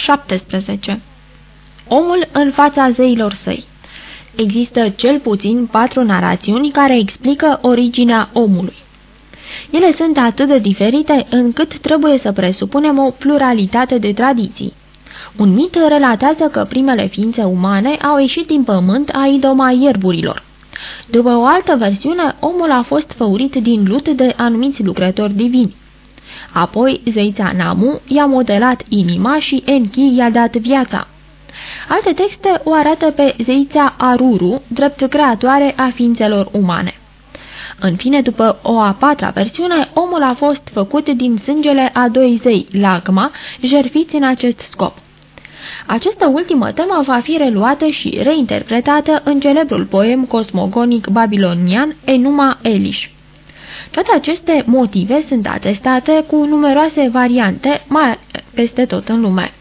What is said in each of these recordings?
17. Omul în fața zeilor săi Există cel puțin patru narațiuni care explică originea omului. Ele sunt atât de diferite încât trebuie să presupunem o pluralitate de tradiții. Un mit relatează că primele ființe umane au ieșit din pământ a idoma ierburilor. După o altă versiune, omul a fost făurit din lut de anumiți lucrători divini. Apoi, zeița Namu i-a modelat inima și Enki i-a dat viața. Alte texte o arată pe zeița Aruru, drept creatoare a ființelor umane. În fine, după o a patra versiune, omul a fost făcut din sângele a doi zei, Lagma, jerfiți în acest scop. Această ultimă temă va fi reluată și reinterpretată în celebrul poem cosmogonic babilonian Enuma Elish. Toate aceste motive sunt atestate cu numeroase variante mai peste tot în lume.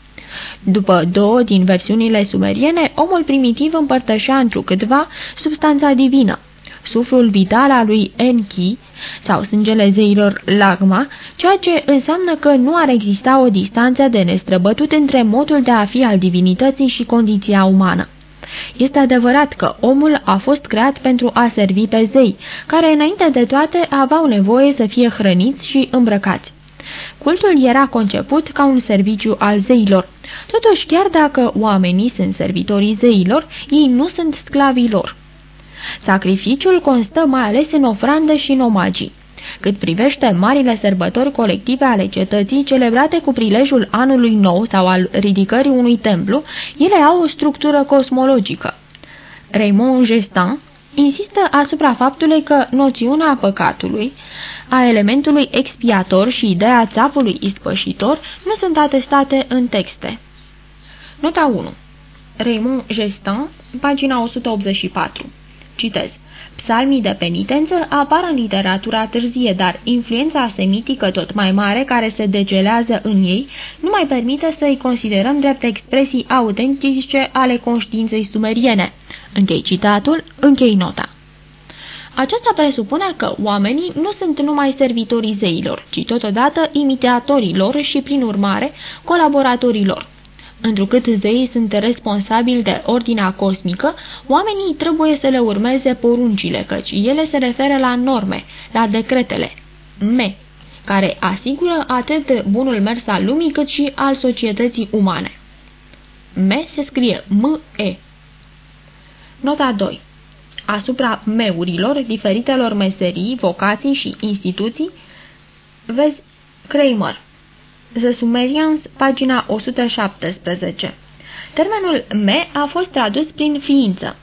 După două din versiunile sumeriene, omul primitiv împărtășea întrucâtva substanța divină, suflul vital al lui Enki sau sângele zeilor Lagma, ceea ce înseamnă că nu ar exista o distanță de nestrăbătut între modul de a fi al divinității și condiția umană. Este adevărat că omul a fost creat pentru a servi pe zei, care înainte de toate aveau nevoie să fie hrăniți și îmbrăcați. Cultul era conceput ca un serviciu al zeilor. Totuși, chiar dacă oamenii sunt servitorii zeilor, ei nu sunt sclavii lor. Sacrificiul constă mai ales în ofrandă și în omagii. Cât privește marile sărbători colective ale cetății celebrate cu prilejul anului nou sau al ridicării unui templu, ele au o structură cosmologică. Raymond Gestin insistă asupra faptului că noțiunea păcatului, a elementului expiator și ideea țapului ispășitor nu sunt atestate în texte. Nota 1 Raymond Gestin, pagina 184 Citez. Psalmii de penitență apar în literatura târzie, dar influența semitică tot mai mare care se degelează în ei nu mai permite să îi considerăm drept expresii autentice ale conștiinței sumeriene. Închei citatul, închei nota. Aceasta presupune că oamenii nu sunt numai servitorii zeilor, ci totodată imitatorii lor și, prin urmare, colaboratorii lor. Întrucât zeii sunt responsabili de ordinea cosmică, oamenii trebuie să le urmeze poruncile, căci ele se referă la norme, la decretele, me, care asigură atât bunul mers al lumii cât și al societății umane. Me se scrie M-E. Nota 2. Asupra meurilor, diferitelor meserii, vocații și instituții, vezi Kramer. The Sumerians, pagina 117. Termenul me a fost tradus prin ființă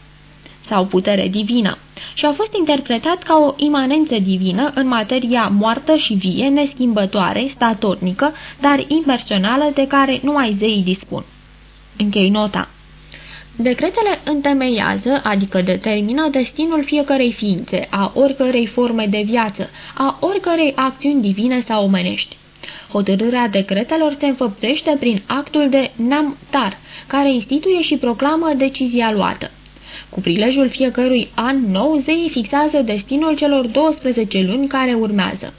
sau putere divină și a fost interpretat ca o imanență divină în materia moartă și vie, neschimbătoare, statornică, dar impersonală de care numai zeii dispun. Închei nota. Decretele întemeiază, adică determină destinul fiecărei ființe, a oricărei forme de viață, a oricărei acțiuni divine sau omenești. Hotărârea decretelor se înfăptește prin actul de Namtar, care instituie și proclamă decizia luată. Cu prilejul fiecărui an nou, zeii fixează destinul celor 12 luni care urmează.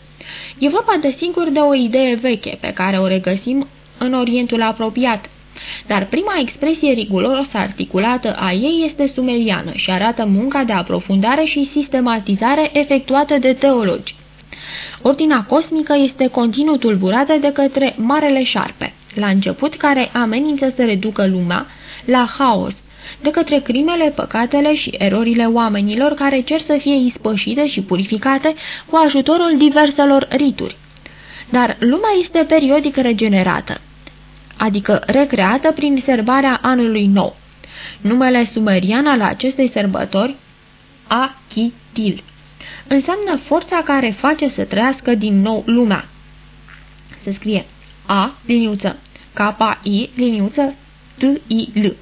E vorba de sigur de o idee veche pe care o regăsim în Orientul apropiat, dar prima expresie riguros articulată a ei este sumeriană și arată munca de aprofundare și sistematizare efectuată de teologi. Ordinea cosmică este continuu tulburată de către Marele Șarpe, la început care amenință să reducă lumea la haos, de către crimele, păcatele și erorile oamenilor care cer să fie ispășite și purificate cu ajutorul diverselor rituri. Dar lumea este periodic regenerată, adică recreată prin serbarea anului nou. Numele sumerian al acestei sărbători, Achitil înseamnă forța care face să trăiască din nou lumea. Se scrie A, liniuță, K-I, liniuță, T-I-L.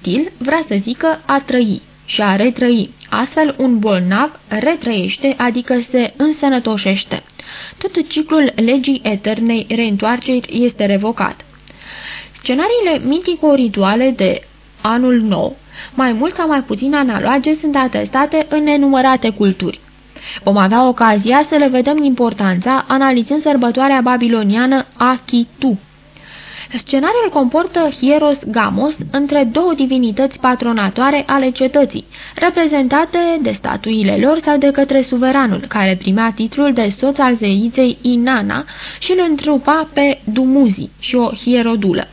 Til vrea să zică a trăi și a retrăi. Astfel, un bolnav retrăiește, adică se însănătoșește. Tot ciclul legii eternei reîntoarceri este revocat. Scenariile mitico-rituale de anul nou mai mult sau mai puțin analoage sunt atestate în nenumărate culturi. Vom avea ocazia să le vedem importanța analizând sărbătoarea babiloniană Akitu. Scenariul comportă Hieros Gamos între două divinități patronatoare ale cetății, reprezentate de statuile lor sau de către suveranul, care primea titlul de soț al zeiței Inanna și îl întrupa pe Dumuzi și o hierodulă.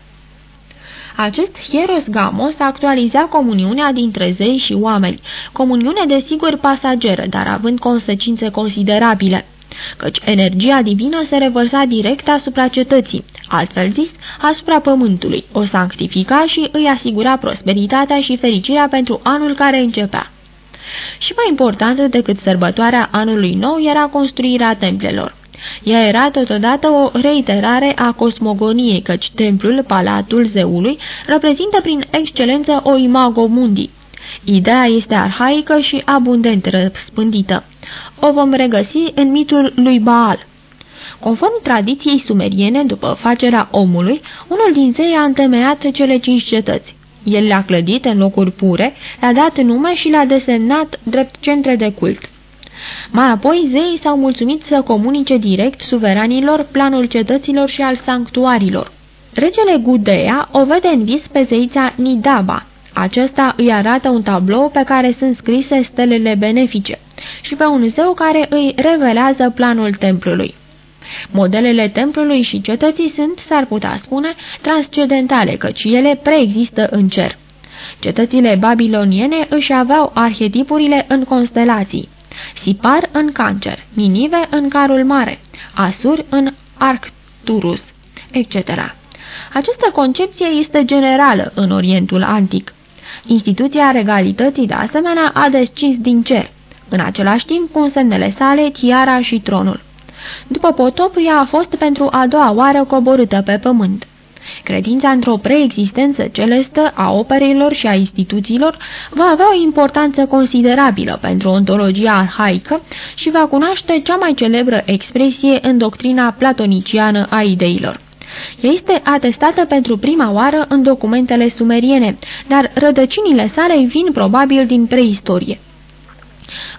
Acest Hieros Gamos actualiza comuniunea dintre zei și oameni, comuniune desigur pasageră, dar având consecințe considerabile căci energia divină se revărsa direct asupra cetății, altfel zis, asupra pământului, o sanctifica și îi asigura prosperitatea și fericirea pentru anul care începea. Și mai important decât sărbătoarea anului nou era construirea templelor. Ea era totodată o reiterare a cosmogoniei, căci templul, palatul zeului, reprezintă prin excelență o imago mundi. Ideea este arhaică și abundent răspândită. O vom regăsi în mitul lui Baal. Conform tradiției sumeriene, după facerea omului, unul din zei a întemeiat cele cinci cetăți. El le-a clădit în locuri pure, le-a dat nume și le-a desemnat drept centre de cult. Mai apoi, zeii s-au mulțumit să comunice direct suveranilor planul cetăților și al sanctuarilor. Regele Gudea o vede în vis pe zeița Nidaba. Acesta îi arată un tablou pe care sunt scrise stelele benefice și pe un zeu care îi revelează planul templului. Modelele templului și cetății sunt, s-ar putea spune, transcendentale, căci ele preexistă în cer. Cetățile babiloniene își aveau arhetipurile în constelații. Sipar în Cancer, Ninive în Carul Mare, Asur în Arcturus, etc. Această concepție este generală în Orientul Antic. Instituția regalității, de asemenea, a descins din cer, în același timp cu semnele sale, tiara și tronul. După potop, ea a fost pentru a doua oară coborâtă pe pământ. Credința într-o preexistență celestă a operelor și a instituțiilor va avea o importanță considerabilă pentru ontologia arhaică și va cunoaște cea mai celebră expresie în doctrina platoniciană a ideilor. Ea este atestată pentru prima oară în documentele sumeriene, dar rădăcinile sale vin probabil din preistorie.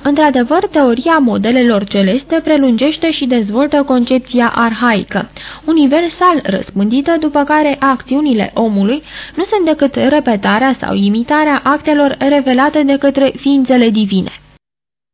Într-adevăr, teoria modelelor celeste prelungește și dezvoltă concepția arhaică, universal răspândită, după care acțiunile omului nu sunt decât repetarea sau imitarea actelor revelate de către ființele divine.